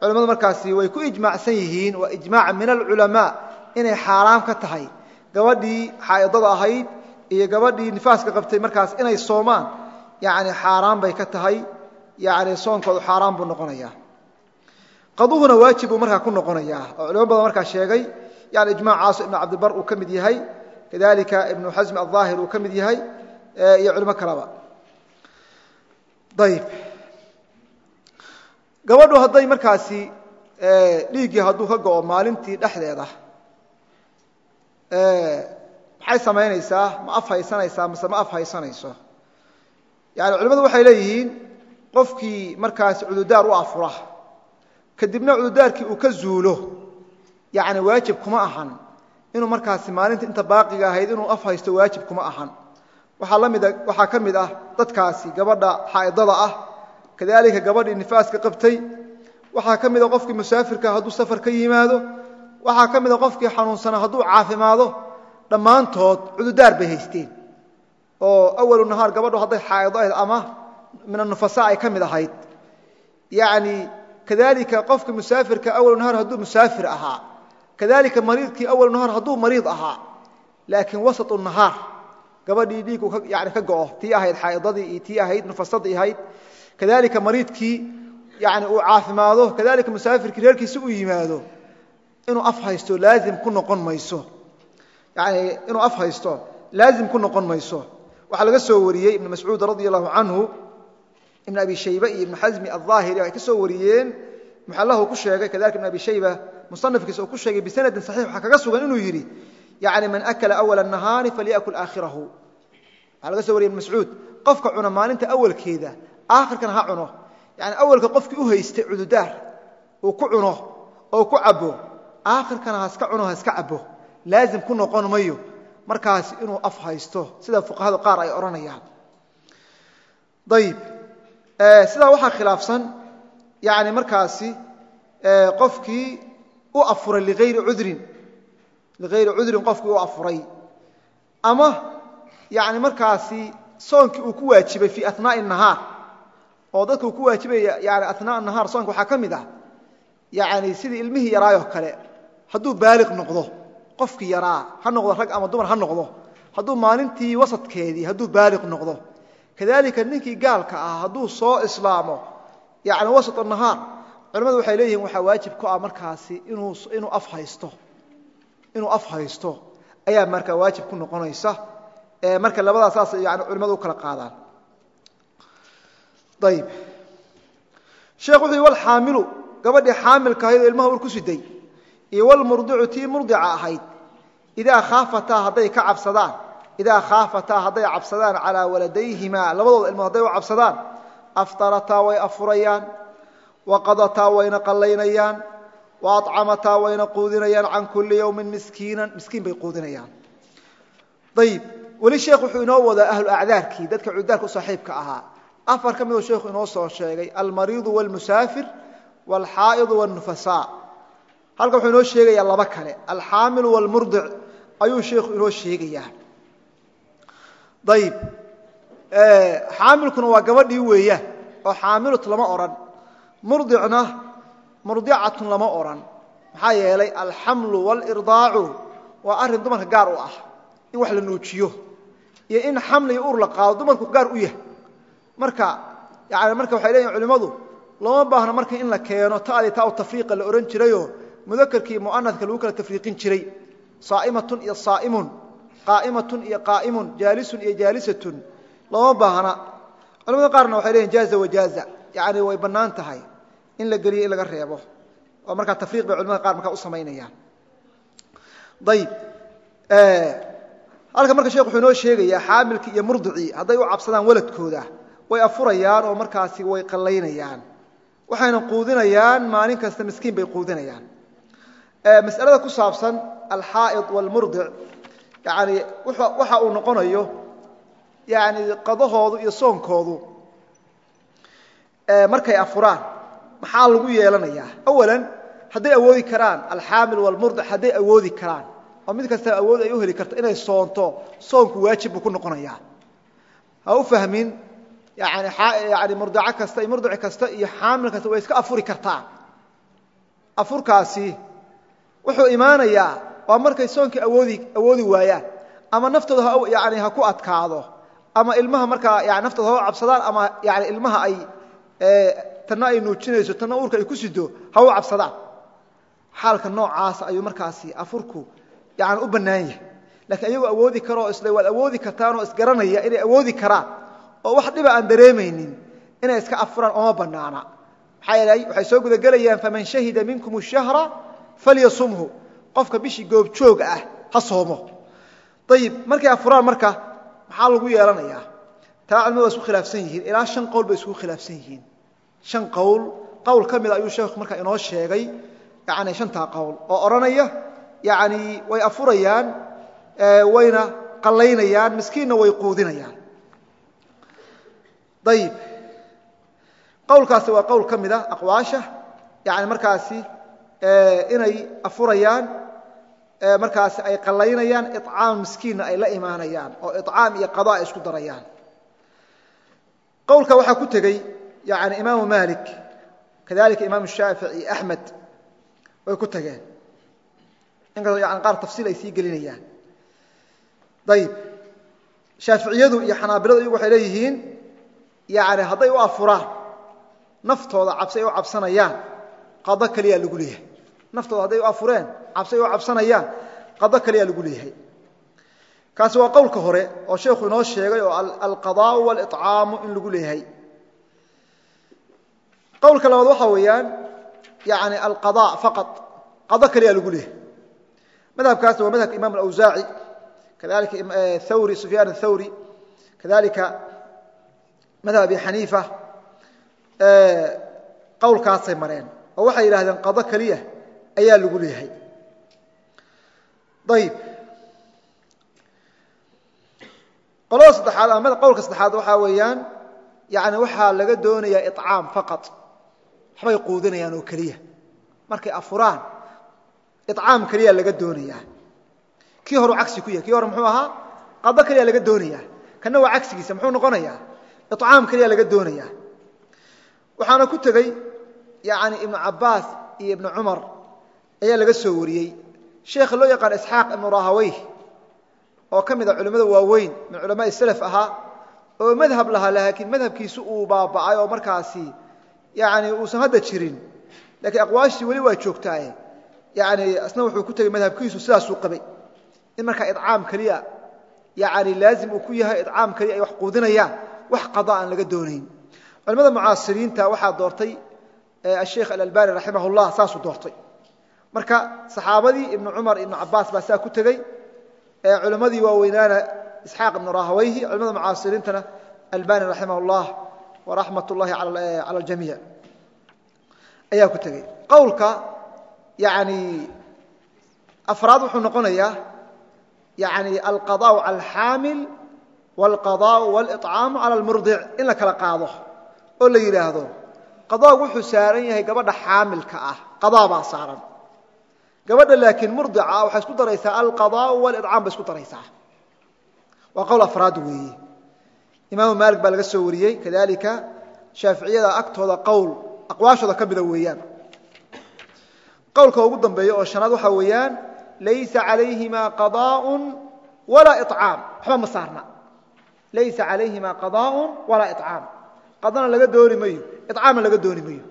culimmadu markaasi way ku ijmaacsan yihiin waa ijmaac min alculamaa inay xaaraam ka tahay. Gabadhii xaa'idada ahayd iyo gabadhii nifaaska qabtay markaas inay soomaan yani xaaraan bay ka tahay. Yani soonkoodu xaaraan buu noqonayaa. Qaduhuna waajib buu markaa ku noqonayaa. Oo culimo badan markaa sheegay yani ijmaacaas ibnu cabdibar uu ka mid yahay kadalika ibnu xasm alظaahir uu ka mid yahay iyo culimo kaleba. Ayb gabadhu hadday markaasi dhiiggii hadduu ka go'o maalintii dhexdeeda maxay samaynaysaa? Ma af haysanaysaa mase ma af haysanayso yani culimmadu waxay leeyihiin qofkii markaasi cududaar u afura kadibna cududaarkii uu ka zuulo yani waajib kuma ahan. Inuu markaasi maalinta inta baaqiga ahayd inuu af haysto waajib kuma ahan. Waxaa la mida waxaa ka mid ah dadkaasi gabadha xaa'idada ah kadalika gabadhii nifaaska qabtay. Waxaa ka mida qofkii musaafirka hadduu safar ka yimaado. Waxaa ka mida qofkii xanuunsana hadduu caafimaado. Dhammaantood cududaar bay haysteen. Oo awalu nahaar gabadhu hadday xaa'ido ahayd ama min anufasa ay ka mid ahayd. Yani kadalika qofka musaafirka awalu nahaar hadduu musaafir ahaa. Kadalika mariidkii awalu nahaar hadduu mariid ahaa. Laakiin wasatu nahaar gabadhii dhiigu yani ka go'o. Tii ahayd xaa'idadii iyo tii ahayd nufasadii ahayd kadalika mariidkii yani uu caafimaado kadalika musaafirkii reerkiisi u yimaado inuu af haysto laazim ku noqon mayso. Yani inuu af haysto laazim ku noqon mayso. Waxaa laga soo wariyey ibn mascuud radia allahu canhu ibn abi shayba iyo ibn xasmi aلظaahiri ay ka soo wariyeen. Muxallahu ku sheegay kadalika ibn abi shayba musanafkiisa uu ku sheegay bisanadin saxiix waxaa kaga sugan inuu yidhi yani man akala awala nahaari falyakul aakhirahu waxaa laga so wariye ibn mascuud qofka cuna maalinta awalkeeda aakhirkana ha cuno yani awalka qofkii u haystay cududaar uu ku cuno oo ku cabo aakhirkana haska cuno haska cabo laazim ku noqon mayo markaas inuu af haysto sida fuqahada qaar ay odhanayaan ayib sidaa waxaa khilaafsan yani markaasi qofkii u afuray liayri udrin liayri cudrin qofkii u afuray ama yani markaasi soonkii uu ku waajibay fii anaaءi الnahaar oo dadka uu ku waajibaya yani anaaء nahaar soonka waxaa ka mid ah yani sidii ilmihii yaraayoo kale hadduu baaliq noqdo qofkii yaraa ha noqdo rag ama dumar ha noqdo hadduu maalintii wasadkeedii hadduu baaliq noqdo kadalika ninkii gaalka ah hadduu soo islaamo yani wasat nahaar culamadu waxay leeyihiin waxaa waajib ku ah markaasi inuu af haysto inuu af haysto ayaa markaa waajib ku noqonaysa marka labadaa saas yani culimadu u kala qaadaan ayib sheekh wuxuu yihi walxaamilu gabadhii xaamilka ahayd oo ilmaha ur ku siday iyo wlmurdicu tii murdica ahayd idaa khaafataa hadday ka cabsadaan idaa khaafataa hadday cabsadaan calaa waladayhimaa labadooda ilmood hadday u cabsadaan aftarataa way afurayaan waqadataa wayna qallaynayaan wa acamataa wayna quudinayaan can kulli yowmin miskiinan miskiin bay quudinayaan. Ayib weli sheekh wuxuu afar ka midoo sheekhu inoo soo sheegay almariidu wاlmusaafir wاlxaa'idu wاnufasaa halkan wuxuu inoo sheegayaa laba kale alxaamilu wاlmurdic ayuu sheikhu inoo sheegayaa ayib xaamilkuna waa gabadhii weeyaan oo xaamilut lama odhan murdicna murdicatun lama odhan maxaa yeelay alxamlu wاlirdaacu waa arrin dumarka gaar u ah in wax la nuujiyo iyo in xamli iyo ur la qaado dumarku gaar u yahay marka yani marka waxay leeyihiin culimmadu looma baahno marka in la keeno taadi taa u tafriiqa la odhan jirayoo mudakerkii mu'anadka lagu kala tafriiqin jiray. Saa'imatun iyo saa'imun qaa'imatun iyo qaa'imun jaalisun iyo jaalisatun looma baahna. Culamada qaarna waxay leeyihiin jaaza wajaaza yani way bannaan tahay in la geliyo in laga reebo. Oo markaa tafriiq bay culamada qaar markaa u samaynayaan. Ayib halka marka shekh wuxuu inoo sheegayaa xaamilkii iyo murdicii hadday u cabsadaan waladkooda way afurayaan oo markaasi way qallaynayaan. Waxayna quudinayaan maalin kasta miskiin bay quudinayaan. Masalada ku saabsan alxaa'id wاlmurdic yani waxa uu noqonayo yani qadahoodu iyo soonkoodu markay afuraan maxaa lagu yeelanayaa? Awalan hadday awoodi karaan alxaamil wاlmurdic hadday awoodi karaan oo mid kasta awood ay u heli karto inay soonto soonku waajib buu ku noqonayaa. Ha u fahmin murdico kasta iyo murdic kasta iyo xaamil kasta way iska afuri kartaa. Afurkaasi wuxuu imaanayaa waa markay soonkii awoodi awoodi waayaan. Ama naftooda yani ha ku adkaado. Ama ilmaha markaa naftooda ha u cabsadaan ama yani ilmaha ay tanna ay nuujinayso tanna uurka ay ku sido ha u cabsadaan. Xaalka noocaasa ayuu markaasi afurku yani u bannaan yahay lakiin iyagoo awoodi karoo isle waad awoodi kartaanoo isgaranaya inay awoodi karaan oo wax dhiba aan dareemaynin inay iska afuraan ooma bannaana. Maxaa waxay soo gudagelayaan faman shahida minkum الshahra falyasumhu. Qofka bishii goobjoog ah ha soomo. Ayib markay afuraan marka maxaa lagu yeelanayaa? Taa culimadu waa isku khilaafsan yihiin. Ilaa shan qowl bay isku khilaafsan yihiin. Shan qowl qowl ka mida ayuu sheekhu markaa inoo sheegay yani shantaa qowl oo odhanaya yani way afurayaan wayna qallaynayaan miskiinna way quudinayaan ayib qowlkaasi waa qowl ka mida aqwaasha yani markaasi inay afurayaan markaasi ay qallaynayaan icaam miskiinna ay la imaanayaan oo icaam iyo qada ay isku darayaan. Qowlka waxaa ku tegey yani imaamu malik kadalika imaamu shaafici axmed way ku tageen. Inkastoo yani qaar tafsiil ay sii gelinayaan. Ayib shaaficiyadu iyo xanaabiladu iyagu waxay leeyihiin yani hadday u afuraan naftooda cabsi u cabsanayaan qado keliyaa lagu leeyahay. Naftooda hadday u afureen cabsi u cabsanayaan qado keliyaa lagu leeyahay. Kaasi waa qowlka hore oo sheekhu inoo sheegay oo alqadaau walicaamu in lagu leeyahay. Qowlka labaad waxaa weeyaan yani alqada faqad qado keliyaa lagu leeyahay. Madhabkaasna waa madhabka imam alawsaaci kadalika thawri sufyaan athawri kadalika madhab abi xaniifa qowlkaasay mareen oo waxay yidhahdeen qado keliya ayaa lagu leeyahay. Ayib qolada saddexaad ama qowlka saddexaad waxaa weeyaan yani waxaa laga doonayaa icaam faqad waxbay quudinayaan oo keliya markay afuraan icaam keliya laga doonayaa. Kii horu cagsi ku yahay kii hore muxuu ahaa? Qado keliya laga doonayaa. Kanna waa cagsigiisa muxuu noqonayaa icaam keliya laga doonayaa waxaana ku tegey yani ibnu cabaas iyo ibnu cumar ayaa laga soo wariyey. Sheekha loo yaqaan isxaaq ibnu rahaweyh oo ka mid a culimmada waaweyn min culamaai salaf ahaa oo madhab lahaa laakiin madhabkiisu uu baaba'ay oo markaasi yani uusan hadda jirin. Lakiin aqwaashii weli waa joogtaaye. Yani isna wuxuu ku tegey madhabkiisu sidaasuu qabay. In markaa icaam keliya yani laazim uu ku yahay icaam keliya ay wax quudinayaan wax qada aan laga doonayn. Culimada mucaasiriinta waxaa doortay asheikh alalbani raximah llah saasuu doortay. Marka saxaabadii ibnu cumar ibnu cabaas baa saa ku tegey culimmadii waaweynaana isxaaq ibnu rahaweyhi culimada mucaasiriintana albani raximah llah waraxmat ullahi cala aljamiic ayaa ku tegey qowlka yani afraad wuxuu noqonayaa yani alqadaau cala alxaamil walqadaau walicaamu cala almurdic in la kala qaado oo la yidhaahdo qadaagu wuxuu saaran yahay gabadha xaamilka ah qadaa baa saaran gabadha laakiin murdica waxay isku daraysaa alqadaau waliccaam bay isku daraysaa waa qowl afraad weeye imaamu maalik baa laga soo wariyey kadalika shaaficiyada agtooda qowl aqwaashooda ka mida weeyaan qowlka ugu dambeeya oo shanaad waxaa weeyaan laysa calayhima qadaaء walaa icaam waxba ma saarna laysa calayhima qadaaء walaa icaam qadana laga dooni mayo icaamna laga dooni mayo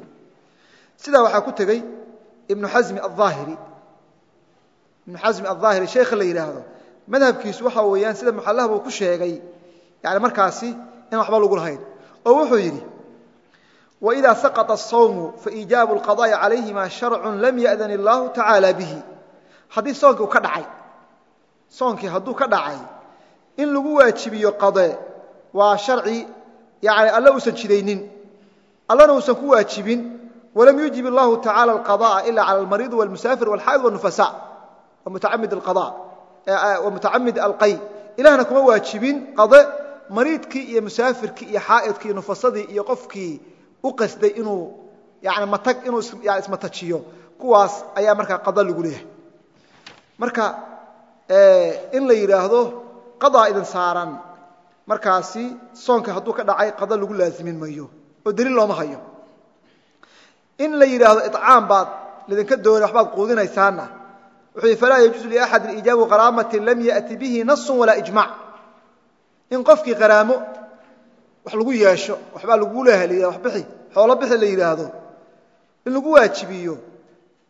sidaa waxaa ku tegey ibnu xasmi aلظaahiri ibnu xasmi aلظaahiri sheekha la yidhaahdo madhabkiisu waxa weeyaan sida muxalah buu ku sheegay yani markaasi in waxba lagu lahayn oo wuxuu yidhi وإida saqط الصawm faإijaabu الqضاءi عalayhima شharcu lam yaأdan الlahu tacaalى bihi haddii soonkii u ka dhacay soonkii hadduu ka dhacay in lagu waajibiyo qade waa sharci yani alle uusan jidaynin allana uusan ku waajibin walam yujib الlahu tacaalى الqضاءa ila calى اlmariiض والmusaafir والxaa'id والنufasaء mutacamid alqay ilahna kuma waajibin qade mariidkii iyo musaafirkii iyo xaa'idkii nufasadii iyo qofkii u qasday inuu yani matag inuu ismatajiyo kuwaas ayaa markaa qada lagu leeyahay marka in la yidhaahdo qadaa idin saaran. Markaasi soonka hadduu ka dhacay qada lagu laazimin mayo oo daliil looma hayo. In la yidhaahdo icaam baad lidinka doona waxbaad quudinaysaana wuxuu falaa yajuusu liaxadin iijaabu qaraamatin lam ya'ti bihi nasu walaa ijmac in qofkii qaraamo wax lagu yeesho waxbaa lagu leeha la wax bixi xoolo bixi la yidhaahdo. In lagu waajibiyo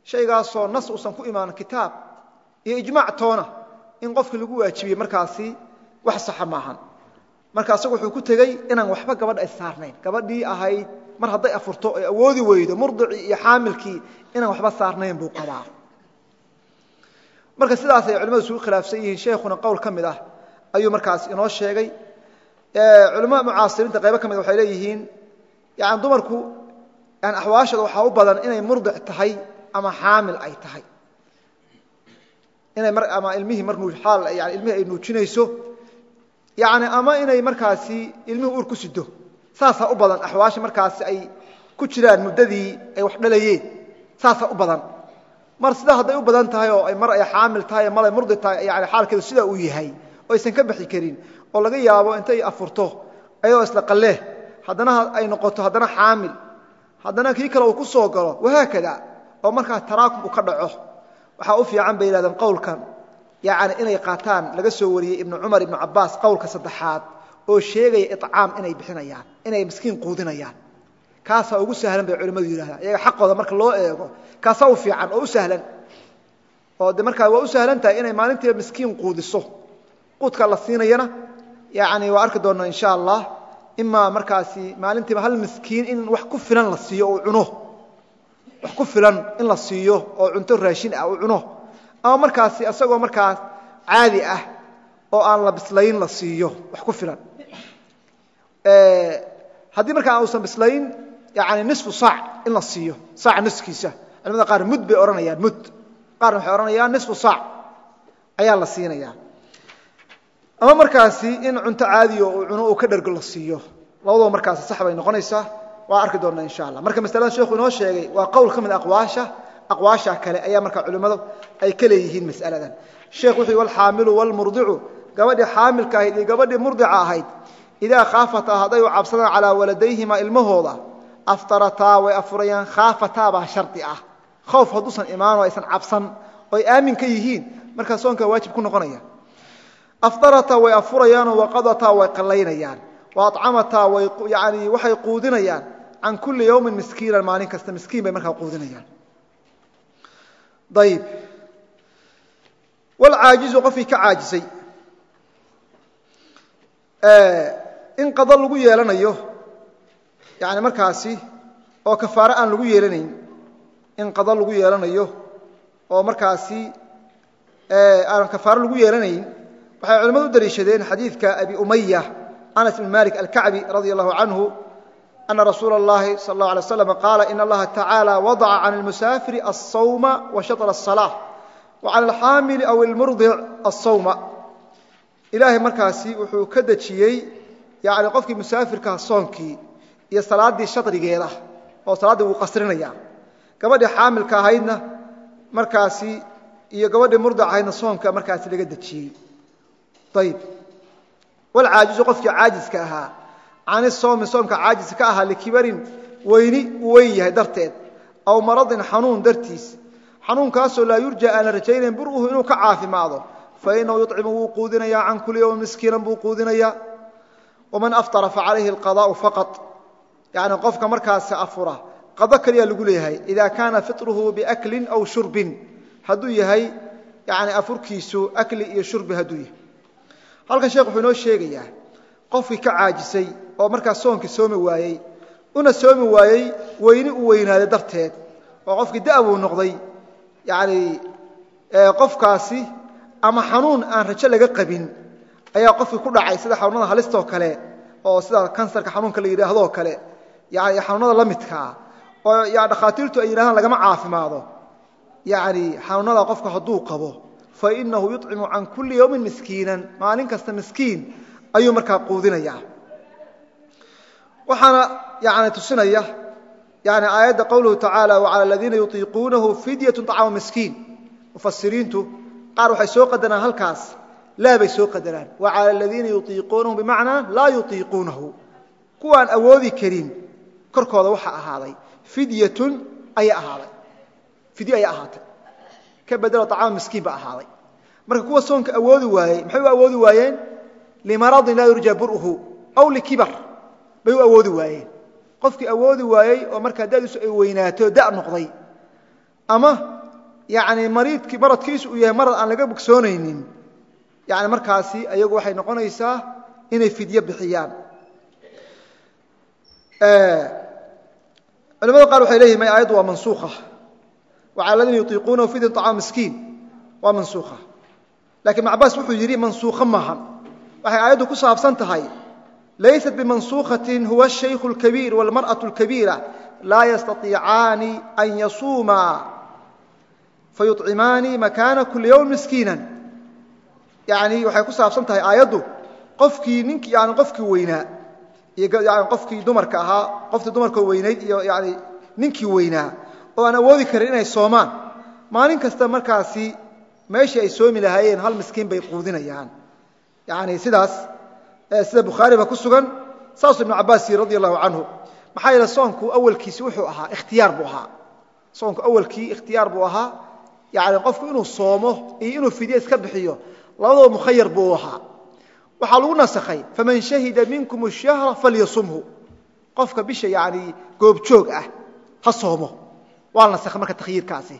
shaygaasoo nas uusan ku imaan kitaab iyo ijmaac toona in qofkii lagu waajibiye markaasi wax saxa maahan. Marka asagu wuxuu ku tegey inaan waxba gabadha ay saarnayn. Gabadhii ahayd mar hadday afurto ay awoodi weydo murdicii iyo xaamilkii inaan waxba saarnayn buu qabaa. Marka sidaas ay culimadu isugu khilaafsan yihiin sheekhuna qowl ka mid ah ayuu markaas inoo sheegay. Culamada mucaasiriinta qaybo ka mid waxay leeyihiin yani dumarku yani axwaashooda waxaa u badan inay murdic tahay ama xaamil ay tahay inay ama ilmihii mar aal yani ilmihii ay nuujinayso yani ama inay markaasi ilmihii uur ku sido saasaa u badan. Axwaasha markaasi ay ku jiraan muddadii ay wax dhalayeen saasaa u badan. Mar sidaa hadday u badan tahay oo mar ay xaamil tahay mar ay murdi tahay yani xaalkeedu sidaa uu yahay oo aysan ka baxi karin oo laga yaabo intay afurto ayadoo isla qaleh haddana ay noqoto haddana xaamil haddana kii kale uu ku soo galo wahaakada oo markaa taraakum uu ka dhaco waxaa u fiican bay yihahdeen qowlkan. Yani inay qaataan laga soo wariyey ibnu cumar ibnu cabaas qowlka saddexaad oo sheegaya icaam inay bixinayaan inay miskiin quudinayaan. Kaasaa ugu sahlan bay culimmadu yidhahdaan iyaga xaqooda marka loo eego kaasaa u fiican oo u sahlan. Oo de markaa waa u sahlan tahay inay maalintiiba miskiin quudiso. Quudka la siinayana yani waa arki doonaa insha allah imaa markaasi maalintiiba hal miskiin in wax ku filan la siiyo oo cuno wax ku filan in la siiyo oo cunto raashin ah uu cuno ama markaasi isagoo markaas caadi ah oo aan la bislayn la siiyo wax ku filan. Haddii markaa uusan bislayn yani nisfu saac in la siiyo saaca niskiisa. Culamada qaar mud bay odhanayaan mud. Qaarna waxay odhanayaan nisfu saac ayaa la siinaya ama markaasi in cunto caadiyo uu cuno uu ka dhergo la siiyo. Labadaba markaasi sax bay noqonaysaa waa arki doonnaa insha allah marka masalada sheekhu inoo sheegay waa qowl ka mid aqwaasha aqwaasha kale ayaa markaa culimmadu ay ka leeyihiin mas'aladan. Sheekh wuxuu walxaamilu walmurdicu. Gabadhii xaamilka ahayd iyo gabadhii murdica ahayd idaa khaafataa hadday u cabsadaan calaa waladayhima ilmahooda aftarataa way afurayaan khaafataa baa shardi ah. Khowf hadduusan imaano aysan cabsan oo ay aamin ka yihiin. Markaa soonka waajib ku noqonaya. Aftarataa way afurayaanoo waqadataa way qallaynayaan wa acamataa way yani waxay quudinayaan can kulli yowmin miskiinan maalin kasta miskiin bay markaa quudinayaan ayib walcaajizu qofkii ka caajisay in qado lagu yeelanayo yani markaasi oo kafaare aan lagu yeelanayn in qado lagu yeelanayo oo markaasi aan kafaare lagu yeelanayn waxay culimmadu u xadiidka abi umaya anas bn malik alkacbi radi allahu canhu ana rasuula اllahi sal اllah alay slam qaala in allaha tacaala wadaca can اlmusaafiri alsawma wa shaطr الصalaaة wa can alxaamili aw ilmurdic alsawma ilaahay markaasi wuxuu ka dejiyey yani qofkii musaafirkaha soonkii iyo salaaddii shadrigeeda oo salaaddii wuu qasrinaya gabadhii xaamilka ahaydna markaasi iyo gabadhii murdic ahaydna soonka markaasi laga dejiyey ayib walcaajizu qofkii caajiska ahaa cani soomi soomka caajis ka ahaa likibarin weyni uu weyn yahay darteed. Aw maradin xanuun dartiis. Xanuunkaasoo laa yurja aan la rajaynayn buruhu inuu ka caafimaado. Fainahu yucimu wuu quudinayaa can kuli yowmin miskiinan buu quudinayaa waman aftara facalayhi alqadaau faqad yani qofka markaasi afura qado keliya lagu leeyahay. Ida kaana fiطruhu biaklin aw shurbin. Hadduu yahay yani afurkiisu akli iyo shurbi hadduu yahay. Halkan sheekh wuxuu inoo sheegayaa qofkii ka caajisay oo markaas soonkii soomi waayey una soomi waayey weyni u weynaaday darteed oo qofkii da'buu noqday. Yani qofkaasi ama xanuun aan rajo laga qabin ayaa qofkii ku dhacay sida xanuunada halistoo kale oo sida kansarka xanuunka la yidhaahdoo kale. Yani xanuunada la midkaa oo dhakhaatiirtu ay yidhahdaan lagama caafimaado. Yani xanuunada qofku hadduu qabo fainahu yucimu can kulli yowmin miskiinan maalin kasta miskiin ayuu markaa quudinaya. Waxaana yani tusinaya yani aayadda qowluhu tacaala wacala aladiina yutiiquunahu fidyatu طacaamu miskiin. Mufasiriintu qaar waxay soo qadaraan halkaas laa bay soo qadaraan wacala aladiina yutiiquunahu bimacnaa laa yutiiquunahu. Kuwaan awoodi karin korkooda waxa ahaaday. Fidyatun ayaa ahaaday. Fidyo ayaa ahaatay. Ka bedelo acaam miskiin ba ahaaday. Marka kuwa soonka awoodi waayey maxay u awoodi waayeen limaradin laa yurja bur'uhu aw likibar. Bay u awoodi waayeen. Qofkii awoodi waayey oo markaa dadiisu ay weynaato da noqday. Ama yani mariidkii maradkiisu uu yahay marad aan laga bogsoonaynin yani markaasi ayagu waxay noqonaysaa inay fidyo bixiyaan. Culamada qaar waxay leeyihiin may aayaddu waa mansuukha wacala aladiina yutiiquunahu fidya طacaam miskiin. Waa mansuukha lakiin ibn cabaas wuxuu yidhi mansuukho maahan waxay aayaddu ku saabsan tahay laysat bimansuukhatin huwa الshaykhu اlkabiir wاlmarأaة اlkabiira laa yastaiicaani an yasuumaa fayuطcimaani makaana kuli ywm miskiina yani waxay ku saabsan tahay aayaddu qofkii nink yani qofkii weynaa iyo qofkii dumarka ahaa qoftii dumarkoo weynayd iyo yani ninkii weynaa oo aan awoodi karin inay soomaan maalin kasta markaasi meeshii ay soomi lahaayeen hal miskiin bay quudinayaan yani sidaas sida bukhaariba ku sugan saasuu ibnu cabaas yiri radi allahu canhu maxaa yeele soonku awalkiisi wuxuu ahaa ikhtiyaar buu ahaa. Soonku awalkii ikhtiyaar buu ahaa. Yani qofku inuu soomo iyo inuu fidye iska bixiyo labadaba mukhayar buu ahaa. Waxaa lagu nasakhay faman shahida minkum shahra falyasumhu. Qofka bisha yani goobjoog ah ha soomo. Waa nasakhay marka takhyiirkaasi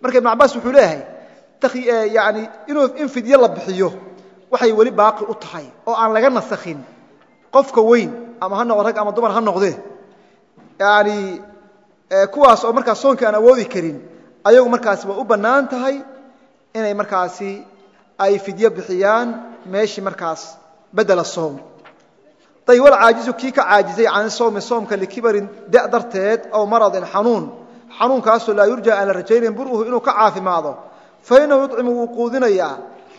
marka ibnu cabaas wuxuu leeyahay yani in fidye la bixiyo waxay weli baaqi u tahay oo aan laga nasakhin. Qofka weyn ama ha noqo rag ama dumar ha noqdee yani kuwaas oo markaas soonka aan awoodi karin ayagu markaasi waa u bannaan tahay inay markaasi ay fidye bixiyaan meeshii markaas bedela soom. Ayb walcaajizu kii ka caajizay can sowmi soomka likibarin da darteed aw maradin xanuun. Xanuunkaasoo laa yurja aan la rajaynayn buruhu inuu ka caafimaado. Fa inahu yucimu wuu quudinayaa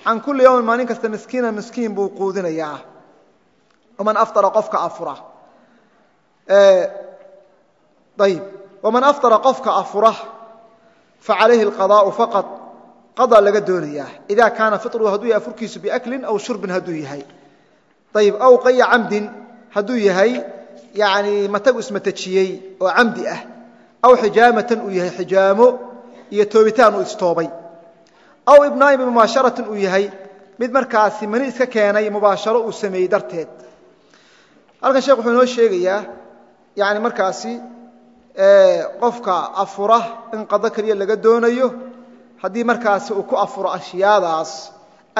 can kulli yawmin maalin kasta miskiina miskiin buu quudinayaa. Man aftara qofka afura. Ayb waman aftara qofka afura facalayhi alqadaa'u faqad qadaa laga doonayaa. Idaa kaana firuhu hadduu yahay afurkiisu biaklin aw shurbin hadduu yahay. Ayb aw qaya camdin hadduu yahay yani matagu ismatajiyey oo camdi ah. Aw xijaamatan uu yahay xijaamo iyo toobitaan uu istoobay aw ibnaa'in bimubaasharatin uu yahay mid markaasi mani iska keenay mubaasharo uu sameeyey darteed. Halkan sheekh wuxuu inoo sheegayaa yani markaasi qofka afura in qado keliya laga doonayo haddii markaasi uu ku afuro ashyaadaas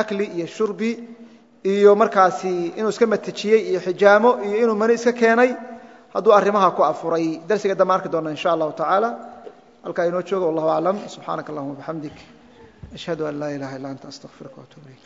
akli iyo shurbi iyo markaasi inuu iska matajiyey iyo xijaamo iyo inuu mani iska keenay hadduu arrimaha ku afuray. Darsiga dambe arki doona in sha allahu tacaala. Halkaa inoo jooga wallahu aclam subxaanaka allahuma bixamdik ashhadu an laa ilaha illa anta astaqfiruka waatuub ilayk